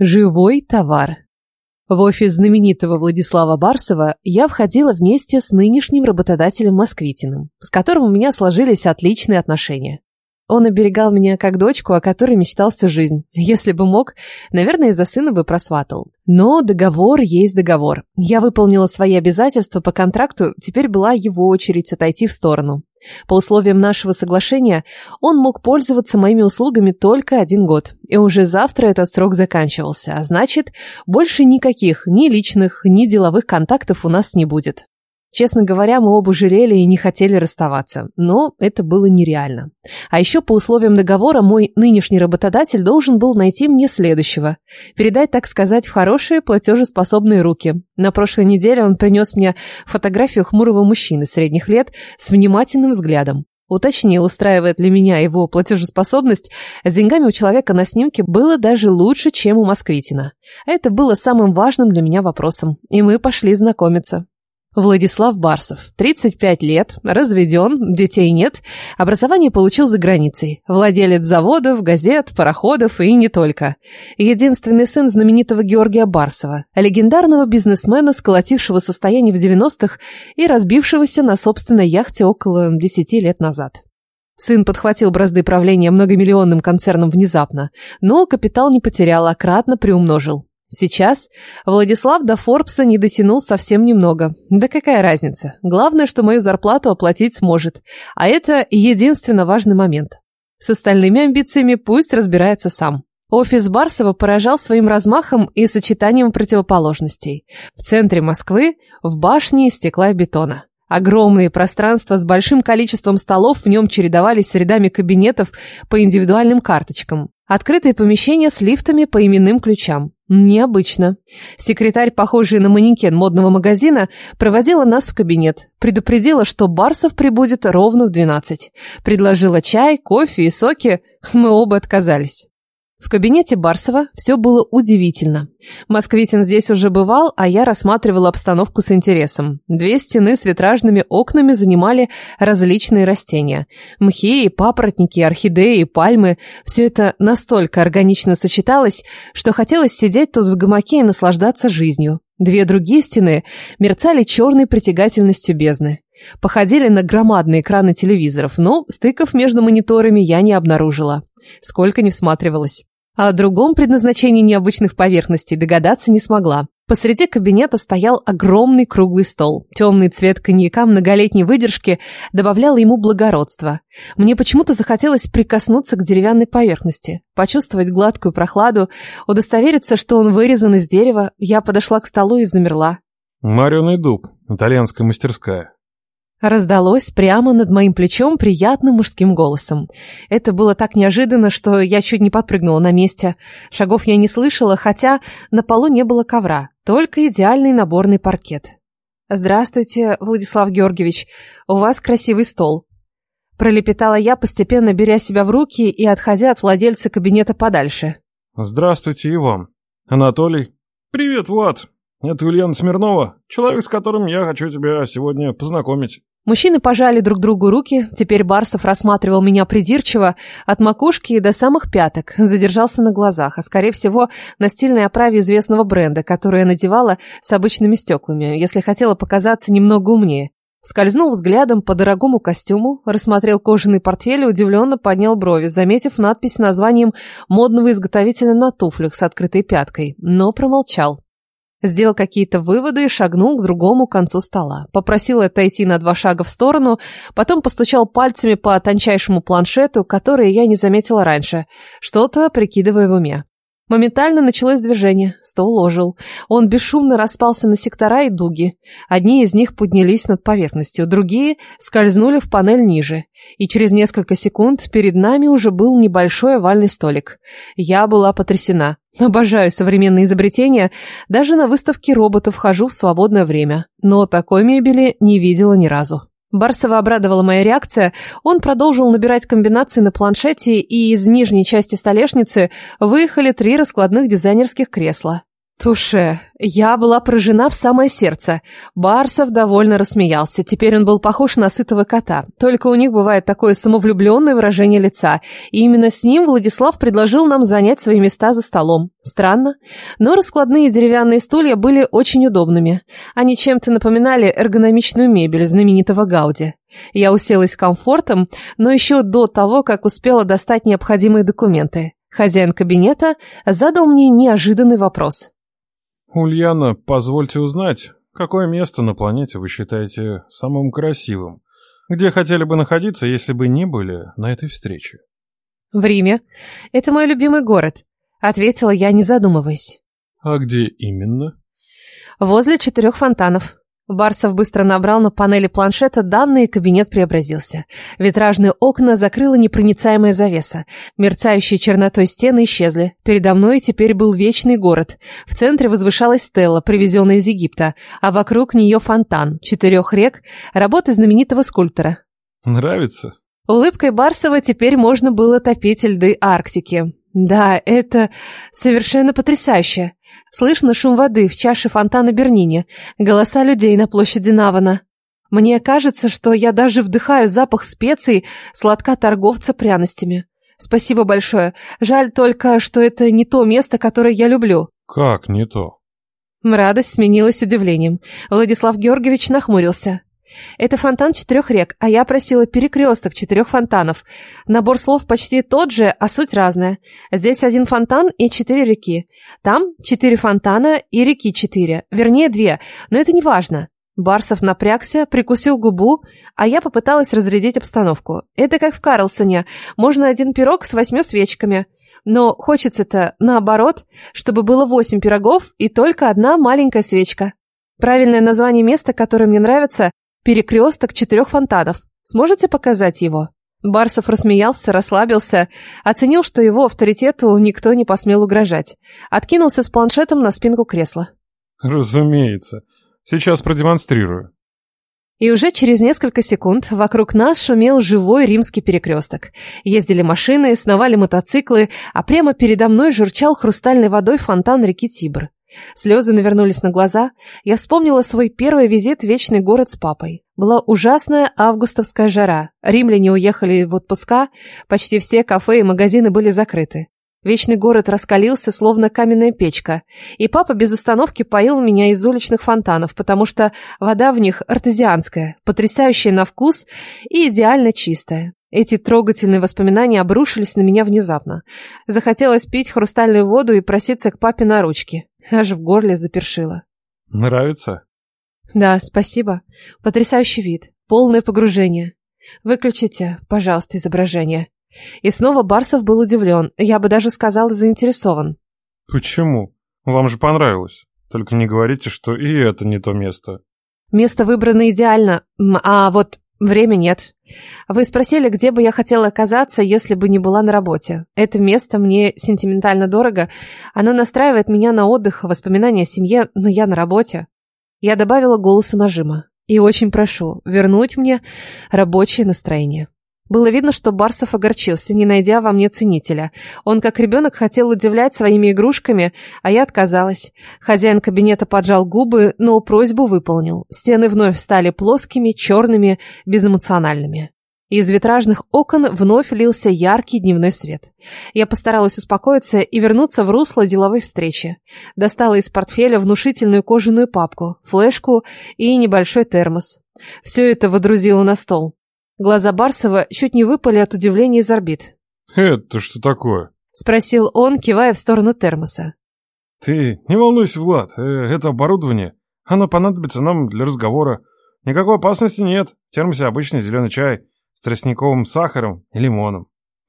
Живой товар. В офис знаменитого Владислава Барсова я входила вместе с нынешним работодателем Москвитиным, с которым у меня сложились отличные отношения. Он оберегал меня как дочку, о которой мечтал всю жизнь. Если бы мог, наверное, из-за сына бы просватал. Но договор есть договор. Я выполнила свои обязательства по контракту, теперь была его очередь отойти в сторону. По условиям нашего соглашения, он мог пользоваться моими услугами только один год, и уже завтра этот срок заканчивался, а значит, больше никаких ни личных, ни деловых контактов у нас не будет. Честно говоря, мы оба жалели и не хотели расставаться, но это было нереально. А еще по условиям договора мой нынешний работодатель должен был найти мне следующего. Передать, так сказать, в хорошие платежеспособные руки. На прошлой неделе он принес мне фотографию хмурого мужчины средних лет с внимательным взглядом. Уточнил, устраивает ли меня его платежеспособность. С деньгами у человека на снимке было даже лучше, чем у Москвитина. Это было самым важным для меня вопросом. И мы пошли знакомиться. Владислав Барсов, 35 лет, разведен, детей нет, образование получил за границей, владелец заводов, газет, пароходов и не только. Единственный сын знаменитого Георгия Барсова, легендарного бизнесмена, сколотившего состояние в 90-х и разбившегося на собственной яхте около 10 лет назад. Сын подхватил бразды правления многомиллионным концерном внезапно, но капитал не потерял, а кратно приумножил. Сейчас Владислав до Форбса не дотянул совсем немного. Да какая разница? Главное, что мою зарплату оплатить сможет. А это единственно важный момент. С остальными амбициями пусть разбирается сам. Офис Барсова поражал своим размахом и сочетанием противоположностей. В центре Москвы, в башне из стекла и бетона. Огромные пространства с большим количеством столов в нем чередовались с рядами кабинетов по индивидуальным карточкам. Открытые помещения с лифтами по именным ключам. Необычно. Секретарь, похожий на манекен модного магазина, проводила нас в кабинет. Предупредила, что Барсов прибудет ровно в 12. Предложила чай, кофе и соки. Мы оба отказались. В кабинете Барсова все было удивительно. Москвитин здесь уже бывал, а я рассматривала обстановку с интересом. Две стены с витражными окнами занимали различные растения. Мхи и папоротники, орхидеи пальмы. Все это настолько органично сочеталось, что хотелось сидеть тут в гамаке и наслаждаться жизнью. Две другие стены мерцали черной притягательностью бездны. Походили на громадные экраны телевизоров, но стыков между мониторами я не обнаружила. Сколько не всматривалась. О другом предназначении необычных поверхностей догадаться не смогла. Посреди кабинета стоял огромный круглый стол. Темный цвет коньяка многолетней выдержки добавлял ему благородство. Мне почему-то захотелось прикоснуться к деревянной поверхности, почувствовать гладкую прохладу, удостовериться, что он вырезан из дерева. Я подошла к столу и замерла. «Марёный дуб, итальянская мастерская», Раздалось прямо над моим плечом приятным мужским голосом. Это было так неожиданно, что я чуть не подпрыгнула на месте. Шагов я не слышала, хотя на полу не было ковра, только идеальный наборный паркет. «Здравствуйте, Владислав Георгиевич, у вас красивый стол». Пролепетала я, постепенно беря себя в руки и отходя от владельца кабинета подальше. «Здравствуйте и вам. Анатолий?» «Привет, Влад. Это Ульяна Смирнова, человек, с которым я хочу тебя сегодня познакомить». Мужчины пожали друг другу руки, теперь Барсов рассматривал меня придирчиво, от макушки до самых пяток, задержался на глазах, а скорее всего на стильной оправе известного бренда, которую я надевала с обычными стеклами, если хотела показаться немного умнее. Скользнул взглядом по дорогому костюму, рассмотрел кожаный портфель и удивленно поднял брови, заметив надпись с названием модного изготовителя на туфлях с открытой пяткой, но промолчал. Сделал какие-то выводы и шагнул к другому концу стола. Попросил отойти на два шага в сторону, потом постучал пальцами по тончайшему планшету, который я не заметила раньше, что-то прикидывая в уме. Моментально началось движение, стол ожил. Он бесшумно распался на сектора и дуги. Одни из них поднялись над поверхностью, другие скользнули в панель ниже. И через несколько секунд перед нами уже был небольшой овальный столик. Я была потрясена. Обожаю современные изобретения, даже на выставке роботов хожу в свободное время. Но такой мебели не видела ни разу. Барсова обрадовала моя реакция. Он продолжил набирать комбинации на планшете, и из нижней части столешницы выехали три раскладных дизайнерских кресла. Туше. Я была поражена в самое сердце. Барсов довольно рассмеялся. Теперь он был похож на сытого кота. Только у них бывает такое самовлюбленное выражение лица. И именно с ним Владислав предложил нам занять свои места за столом. Странно, но раскладные деревянные стулья были очень удобными. Они чем-то напоминали эргономичную мебель знаменитого Гауди. Я уселась комфортом, но еще до того, как успела достать необходимые документы. Хозяин кабинета задал мне неожиданный вопрос. Ульяна, позвольте узнать, какое место на планете вы считаете самым красивым? Где хотели бы находиться, если бы не были на этой встрече? В Риме. Это мой любимый город, ответила я, не задумываясь. А где именно? Возле четырех фонтанов. Барсов быстро набрал на панели планшета данные, кабинет преобразился. Витражные окна закрыла непроницаемая завеса. Мерцающие чернотой стены исчезли. Передо мной теперь был вечный город. В центре возвышалась стелла, привезенная из Египта, а вокруг нее фонтан, четырех рек, работы знаменитого скульптора. Нравится? Улыбкой Барсова теперь можно было топить льды Арктики. Да, это совершенно потрясающе. Слышно шум воды в чаше фонтана Бернини, голоса людей на площади Навана. Мне кажется, что я даже вдыхаю запах специй сладка торговца пряностями. Спасибо большое. Жаль только, что это не то место, которое я люблю. Как не то? Радость сменилась удивлением. Владислав Георгиевич нахмурился. Это фонтан четырех рек, а я просила перекресток четырех фонтанов. Набор слов почти тот же, а суть разная. Здесь один фонтан и четыре реки. Там четыре фонтана и реки четыре. Вернее, две, но это не важно. Барсов напрягся, прикусил губу, а я попыталась разрядить обстановку. Это как в Карлсоне. Можно один пирог с восьмью свечками. Но хочется-то наоборот, чтобы было восемь пирогов и только одна маленькая свечка. Правильное название места, которое мне нравится, Перекресток четырех фонтанов. Сможете показать его?» Барсов рассмеялся, расслабился, оценил, что его авторитету никто не посмел угрожать. Откинулся с планшетом на спинку кресла. «Разумеется. Сейчас продемонстрирую». И уже через несколько секунд вокруг нас шумел живой римский перекресток. Ездили машины, сновали мотоциклы, а прямо передо мной журчал хрустальной водой фонтан реки Тибр. Слезы навернулись на глаза. Я вспомнила свой первый визит в Вечный город с папой. Была ужасная августовская жара. Римляне уехали в отпуска, почти все кафе и магазины были закрыты. Вечный город раскалился, словно каменная печка, и папа без остановки поил меня из уличных фонтанов, потому что вода в них артезианская, потрясающая на вкус и идеально чистая. Эти трогательные воспоминания обрушились на меня внезапно. Захотелось пить хрустальную воду и проситься к папе на ручки. Аж в горле запершило. Нравится? Да, спасибо. Потрясающий вид. Полное погружение. Выключите, пожалуйста, изображение. И снова Барсов был удивлен. Я бы даже сказала, заинтересован. Почему? Вам же понравилось. Только не говорите, что и это не то место. Место выбрано идеально, а вот время нет. Вы спросили, где бы я хотела оказаться, если бы не была на работе. Это место мне сентиментально дорого. Оно настраивает меня на отдых, воспоминания о семье, но я на работе. Я добавила голосу нажима. И очень прошу вернуть мне рабочее настроение. Было видно, что Барсов огорчился, не найдя во мне ценителя. Он, как ребенок, хотел удивлять своими игрушками, а я отказалась. Хозяин кабинета поджал губы, но просьбу выполнил. Стены вновь стали плоскими, черными, безэмоциональными. Из витражных окон вновь лился яркий дневной свет. Я постаралась успокоиться и вернуться в русло деловой встречи. Достала из портфеля внушительную кожаную папку, флешку и небольшой термос. Все это водрузила на стол. Глаза Барсова чуть не выпали от удивления из орбит. «Это что такое?» — спросил он, кивая в сторону термоса. «Ты не волнуйся, Влад, э, это оборудование. Оно понадобится нам для разговора. Никакой опасности нет. В термосе обычный зеленый чай с тростниковым сахаром и лимоном.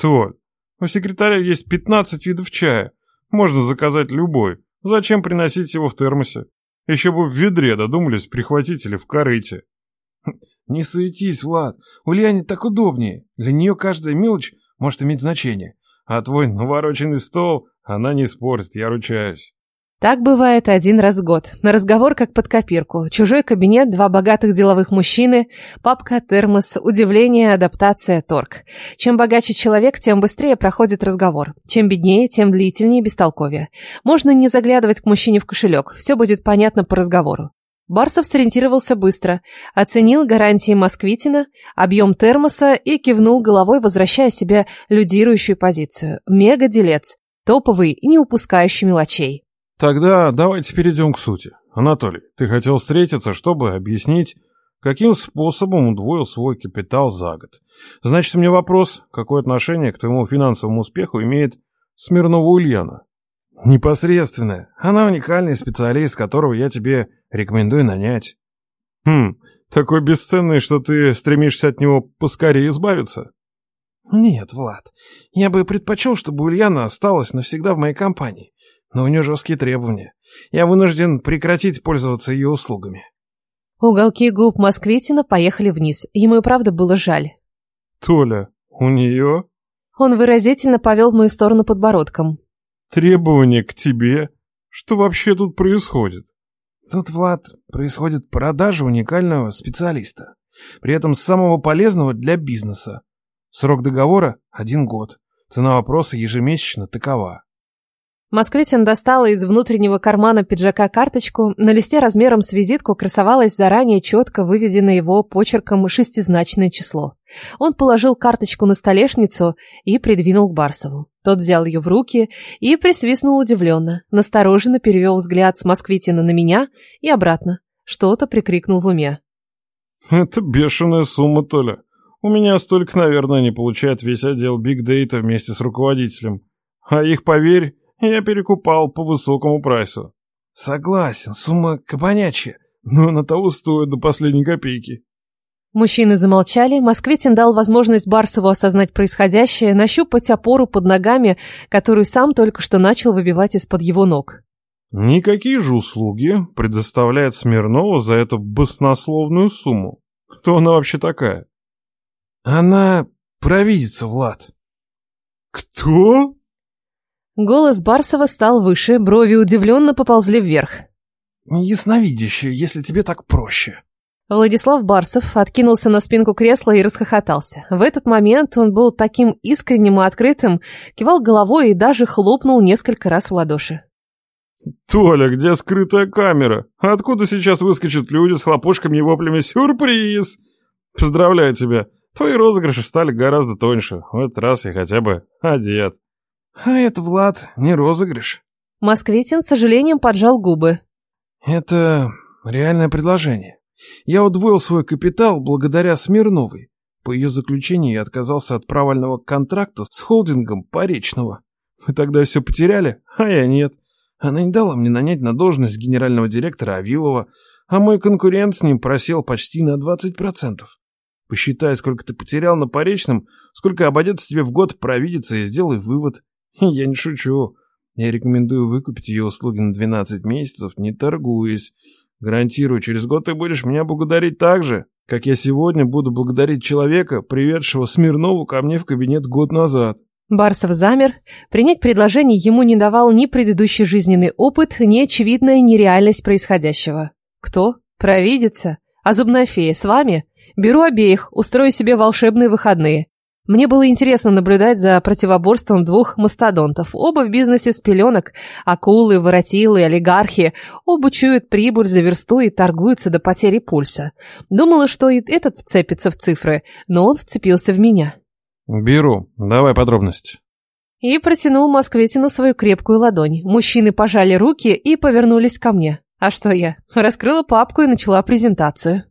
Толь, у секретаря есть 15 видов чая. Можно заказать любой. Зачем приносить его в термосе? Еще бы в ведре додумались прихватить или в корыте. «Не суетись, Влад. Ульяне так удобнее. Для нее каждая мелочь может иметь значение. А твой навороченный стол она не испортит, я ручаюсь». Так бывает один раз в год. На разговор как под копирку. Чужой кабинет, два богатых деловых мужчины, папка, термос, удивление, адаптация, торг. Чем богаче человек, тем быстрее проходит разговор. Чем беднее, тем длительнее и бестолковее. Можно не заглядывать к мужчине в кошелек. Все будет понятно по разговору. Барсов сориентировался быстро, оценил гарантии Москвитина, объем термоса и кивнул головой, возвращая себе лидирующую позицию. Мега-делец, топовый и не упускающий мелочей. Тогда давайте перейдем к сути. Анатолий, ты хотел встретиться, чтобы объяснить, каким способом удвоил свой капитал за год. Значит, у меня вопрос, какое отношение к твоему финансовому успеху имеет Смирнова Ульяна? Непосредственная. Она уникальный специалист, которого я тебе рекомендую нанять. Хм, такой бесценный, что ты стремишься от него поскорее избавиться? Нет, Влад, я бы предпочел, чтобы Ульяна осталась навсегда в моей компании но у нее жесткие требования. Я вынужден прекратить пользоваться ее услугами. Уголки губ Москвитина поехали вниз. Ему и правда было жаль. Толя, у нее? Он выразительно повел в мою сторону подбородком. Требования к тебе? Что вообще тут происходит? Тут, Влад, происходит продажа уникального специалиста. При этом самого полезного для бизнеса. Срок договора – один год. Цена вопроса ежемесячно такова. Москвитин достала из внутреннего кармана пиджака карточку. На листе размером с визитку красовалось заранее четко выведенное его почерком шестизначное число. Он положил карточку на столешницу и придвинул к Барсову. Тот взял ее в руки и присвистнул удивленно. Настороженно перевел взгляд с Москвитина на меня и обратно. Что-то прикрикнул в уме. «Это бешеная сумма, Толя. У меня столько, наверное, не получает весь отдел Биг Дейта вместе с руководителем. А их, поверь, я перекупал по высокому прайсу. Согласен, сумма кабанячая, но на того стоит до последней копейки. Мужчины замолчали, Москвитин дал возможность Барсову осознать происходящее, нащупать опору под ногами, которую сам только что начал выбивать из-под его ног. Никакие же услуги предоставляет Смирнова за эту баснословную сумму. Кто она вообще такая? Она провидится, Влад. Кто? Голос Барсова стал выше, брови удивленно поползли вверх. «Ясновидящая, если тебе так проще». Владислав Барсов откинулся на спинку кресла и расхохотался. В этот момент он был таким искренним и открытым, кивал головой и даже хлопнул несколько раз в ладоши. «Толя, где скрытая камера? Откуда сейчас выскочат люди с хлопушками и воплями «Сюрприз!» Поздравляю тебя, твои розыгрыши стали гораздо тоньше. В этот раз я хотя бы одет. А это, Влад, не розыгрыш. Москвитин с сожалением поджал губы. Это реальное предложение. Я удвоил свой капитал благодаря Смирновой. По ее заключению я отказался от провального контракта с холдингом Поречного. Мы тогда все потеряли, а я нет. Она не дала мне нанять на должность генерального директора Авилова, а мой конкурент с ним просел почти на 20%. Посчитай, сколько ты потерял на Поречном, сколько обойдется тебе в год провидеться и сделай вывод. Я не шучу. Я рекомендую выкупить ее услуги на 12 месяцев, не торгуясь. Гарантирую, через год ты будешь меня благодарить так же, как я сегодня буду благодарить человека, приведшего Смирнову ко мне в кабинет год назад. Барсов замер. Принять предложение ему не давал ни предыдущий жизненный опыт, ни очевидная нереальность происходящего. Кто? Провидится? А зубная фея с вами? Беру обеих, устрою себе волшебные выходные. Мне было интересно наблюдать за противоборством двух мастодонтов. Оба в бизнесе с пеленок. Акулы, воротилы, олигархи. Оба чуют прибыль за версту и торгуются до потери пульса. Думала, что и этот вцепится в цифры, но он вцепился в меня. «Беру. Давай подробности». И протянул Москвитину свою крепкую ладонь. Мужчины пожали руки и повернулись ко мне. А что я? Раскрыла папку и начала презентацию.